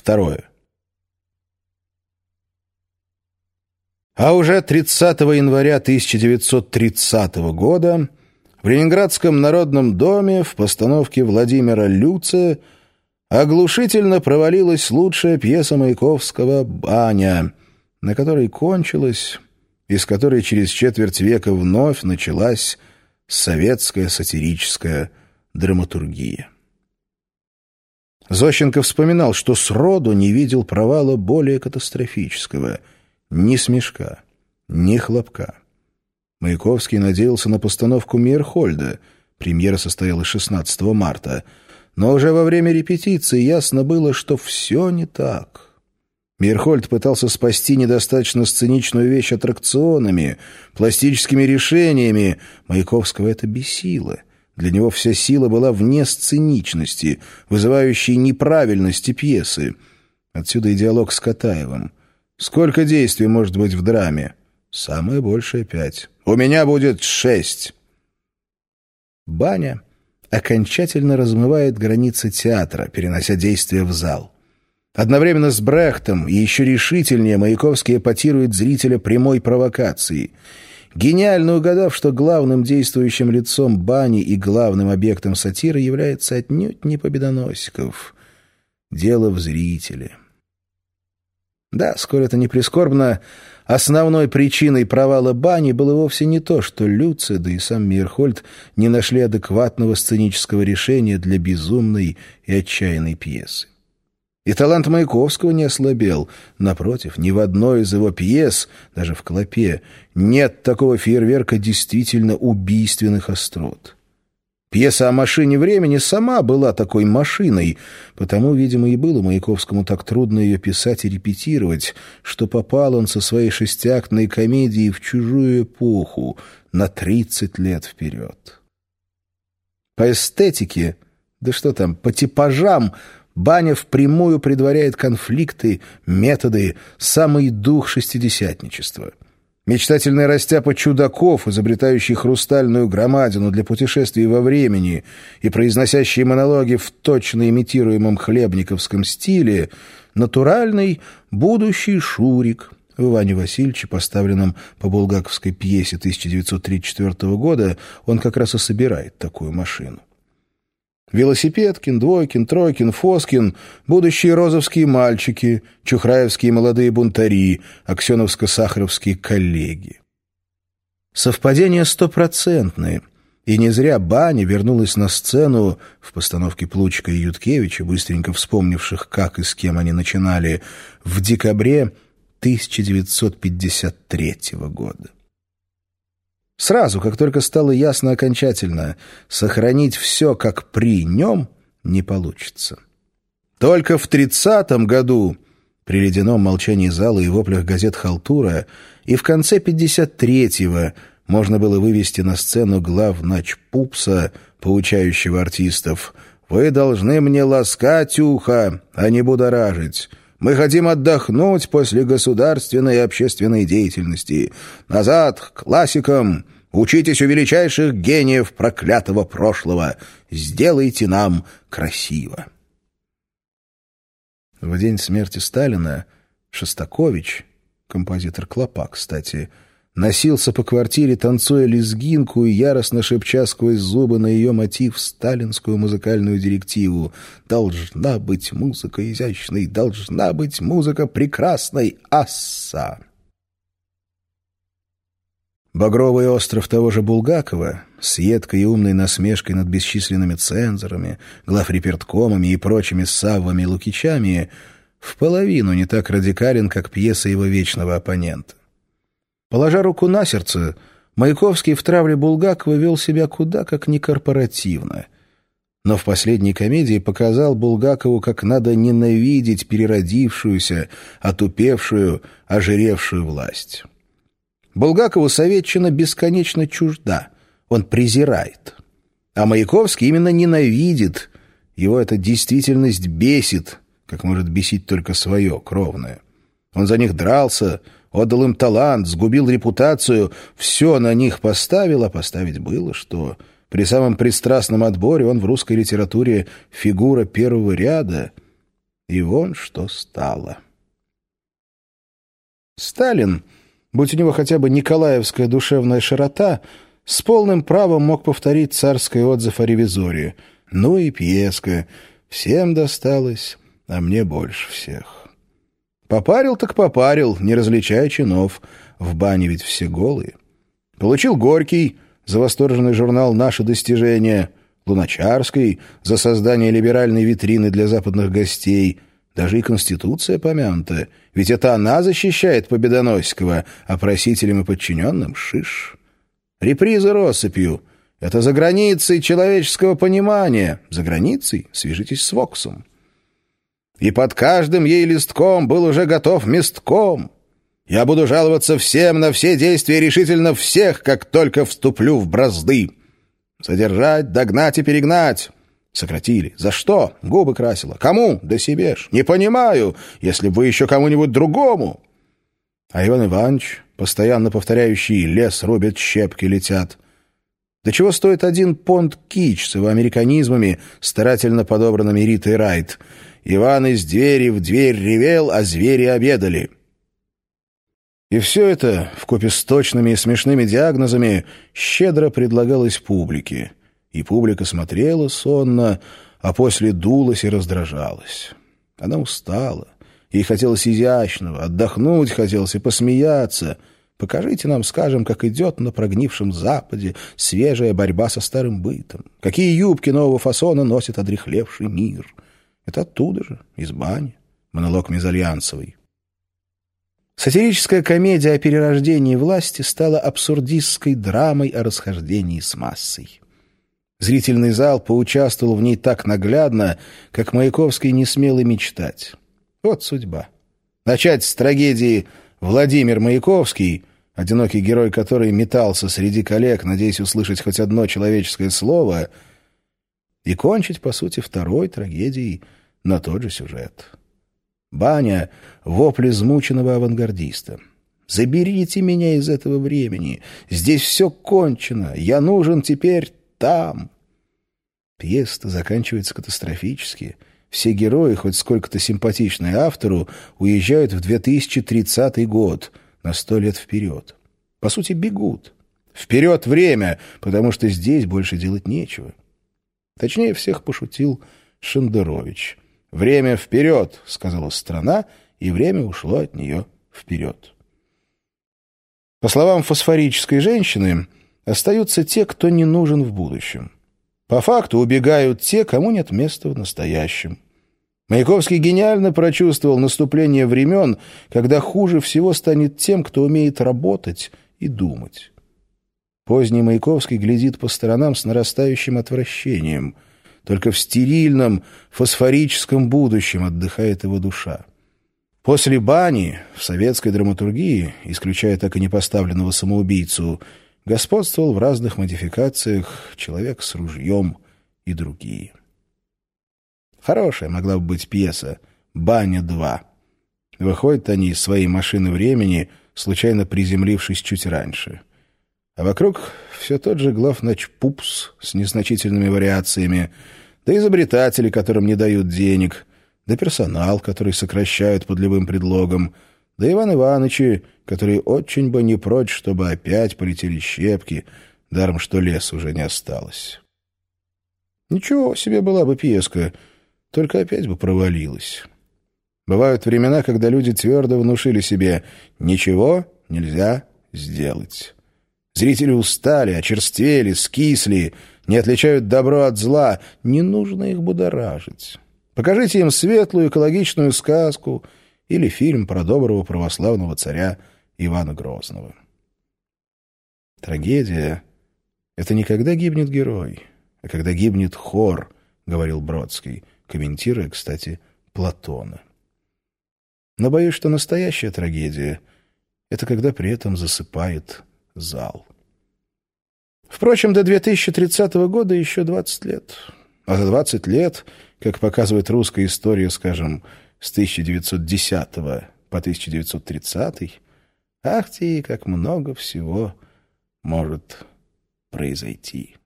Второе. А уже 30 января 1930 года в Ленинградском народном доме в постановке Владимира Люце оглушительно провалилась лучшая пьеса Маяковского «Баня», на которой кончилась, из которой через четверть века вновь началась советская сатирическая драматургия. Зощенко вспоминал, что сроду не видел провала более катастрофического. Ни смешка, ни хлопка. Маяковский надеялся на постановку Мейерхольда. Премьера состоялась 16 марта. Но уже во время репетиции ясно было, что все не так. Мирхольд пытался спасти недостаточно сценичную вещь аттракционами, пластическими решениями. Маяковского это бесило. Для него вся сила была вне сценичности, вызывающей неправильности пьесы. Отсюда и диалог с Катаевым. «Сколько действий может быть в драме?» «Самое большее — пять». «У меня будет шесть». Баня окончательно размывает границы театра, перенося действие в зал. Одновременно с Брехтом и еще решительнее Маяковский эпатирует зрителя прямой провокацией. Гениально угадав, что главным действующим лицом бани и главным объектом сатиры является отнюдь не Победоносиков. Дело в зрителе. Да, скоро это не прискорбно, основной причиной провала бани было вовсе не то, что Люци, да и сам Мирхольд не нашли адекватного сценического решения для безумной и отчаянной пьесы. И талант Маяковского не ослабел. Напротив, ни в одной из его пьес, даже в «Клопе», нет такого фейерверка действительно убийственных острот. Пьеса о машине времени сама была такой машиной, потому, видимо, и было Маяковскому так трудно ее писать и репетировать, что попал он со своей шестиактной комедией в чужую эпоху на тридцать лет вперед. По эстетике, да что там, по типажам — Баня впрямую предваряет конфликты, методы, самый дух шестидесятничества. Мечтательный растяпа чудаков, изобретающий хрустальную громадину для путешествий во времени и произносящий монологи в точно имитируемом хлебниковском стиле, натуральный будущий Шурик — в Иване Васильевиче, поставленном по булгаковской пьесе 1934 года, он как раз и собирает такую машину. Велосипедкин, Двойкин, Тройкин, Фоскин, будущие розовские мальчики, чухраевские молодые бунтари, аксеновско-сахаровские коллеги. Совпадения стопроцентные, и не зря Баня вернулась на сцену в постановке Плучка и Юткевича, быстренько вспомнивших, как и с кем они начинали, в декабре 1953 года. Сразу, как только стало ясно окончательно, сохранить все как при нем не получится. Только в тридцатом году, при ледяном молчании зала и воплях газет «Халтура», и в конце пятьдесят третьего можно было вывести на сцену глав нач Пупса, поучающего артистов «Вы должны мне ласкать ухо, а не будоражить». Мы хотим отдохнуть после государственной и общественной деятельности. Назад, к классикам. Учитесь у величайших гениев проклятого прошлого. Сделайте нам красиво. В день смерти Сталина Шостакович, композитор Клопа, кстати, носился по квартире, танцуя лезгинку и яростно шепча сквозь зубы на ее мотив сталинскую музыкальную директиву «Должна быть музыка изящной, должна быть музыка прекрасной, асса!» Багровый остров того же Булгакова с едкой и умной насмешкой над бесчисленными цензорами, главреперткомами и прочими саввами и лукичами в половину не так радикален, как пьеса его вечного оппонента. Положа руку на сердце, Маяковский в травле Булгакова вел себя куда как некорпоративно. Но в последней комедии показал Булгакову, как надо ненавидеть переродившуюся, отупевшую, ожиревшую власть. Булгакову советчина бесконечно чужда, он презирает. А Маяковский именно ненавидит, его эта действительность бесит, как может бесить только свое, кровное. Он за них дрался, отдал им талант, сгубил репутацию, все на них поставил, а поставить было, что при самом пристрастном отборе он в русской литературе фигура первого ряда. И вон что стало. Сталин, будь у него хотя бы николаевская душевная широта, с полным правом мог повторить царский отзыв о ревизоре. Ну и пьеска. Всем досталось, а мне больше всех. Попарил так попарил, не различая чинов. В бане ведь все голые. Получил Горький за восторженный журнал «Наши достижения», Луначарской за создание либеральной витрины для западных гостей. Даже и Конституция помянута. Ведь это она защищает Победоносского, а просителям и подчиненным — шиш. Репризы россыпью. Это за границей человеческого понимания. За границей свяжитесь с Воксом. И под каждым ей листком был уже готов местком. Я буду жаловаться всем на все действия решительно всех, как только вступлю в бразды. Задержать, догнать и перегнать. Сократили. За что? Губы красила. Кому? Да себе ж. Не понимаю, если бы еще кому-нибудь другому. А Иван Иванович, постоянно повторяющий «лес рубят, щепки летят», до чего стоит один понт кич с его американизмами, старательно подобранными Ритой Райт. Иван из двери в дверь ревел, а звери обедали. И все это, вкупе с точными и смешными диагнозами, щедро предлагалось публике. И публика смотрела сонно, а после дулась и раздражалась. Она устала. Ей хотелось изящного, отдохнуть хотелось и посмеяться. Покажите нам, скажем, как идет на прогнившем Западе свежая борьба со старым бытом. Какие юбки нового фасона носит одрехлевший мир. Это оттуда же, из бани. Монолог Мезальянсовой. Сатирическая комедия о перерождении власти стала абсурдистской драмой о расхождении с массой. Зрительный зал поучаствовал в ней так наглядно, как Маяковский не смел и мечтать. Вот судьба. Начать с трагедии «Владимир Маяковский», одинокий герой который метался среди коллег, надеясь услышать хоть одно человеческое слово, и кончить, по сути, второй трагедией на тот же сюжет. Баня — вопль измученного авангардиста. «Заберите меня из этого времени! Здесь все кончено! Я нужен теперь там!» Пьеса заканчивается катастрофически — все герои, хоть сколько-то симпатичные автору, уезжают в 2030 год, на сто лет вперед. По сути, бегут. Вперед время, потому что здесь больше делать нечего. Точнее всех пошутил Шендерович. «Время вперед!» — сказала страна, и время ушло от нее вперед. По словам фосфорической женщины, остаются те, кто не нужен в будущем. По факту убегают те, кому нет места в настоящем. Маяковский гениально прочувствовал наступление времен, когда хуже всего станет тем, кто умеет работать и думать. Поздний Маяковский глядит по сторонам с нарастающим отвращением. Только в стерильном, фосфорическом будущем отдыхает его душа. После бани в советской драматургии, исключая так и не поставленного самоубийцу, господствовал в разных модификациях «Человек с ружьем» и другие. Хорошая могла бы быть пьеса «Баня-2». Выходят они из своей машины времени, случайно приземлившись чуть раньше. А вокруг все тот же главнач Пупс с незначительными вариациями, да изобретатели, которым не дают денег, да персонал, который сокращают под любым предлогом — да Иван Ивановичи, которые очень бы не прочь, чтобы опять полетели щепки, даром что лес уже не осталось. Ничего себе была бы пьеска, только опять бы провалилась. Бывают времена, когда люди твердо внушили себе «ничего нельзя сделать». Зрители устали, очерствели, скисли, не отличают добро от зла. Не нужно их будоражить. Покажите им светлую экологичную сказку — или фильм про доброго православного царя Ивана Грозного. Трагедия — это не когда гибнет герой, а когда гибнет хор, — говорил Бродский, комментируя, кстати, Платона. Но боюсь, что настоящая трагедия — это когда при этом засыпает зал. Впрочем, до 2030 года еще 20 лет. А за 20 лет, как показывает русская история, скажем, с 1910 по 1930, ах ты, как много всего может произойти.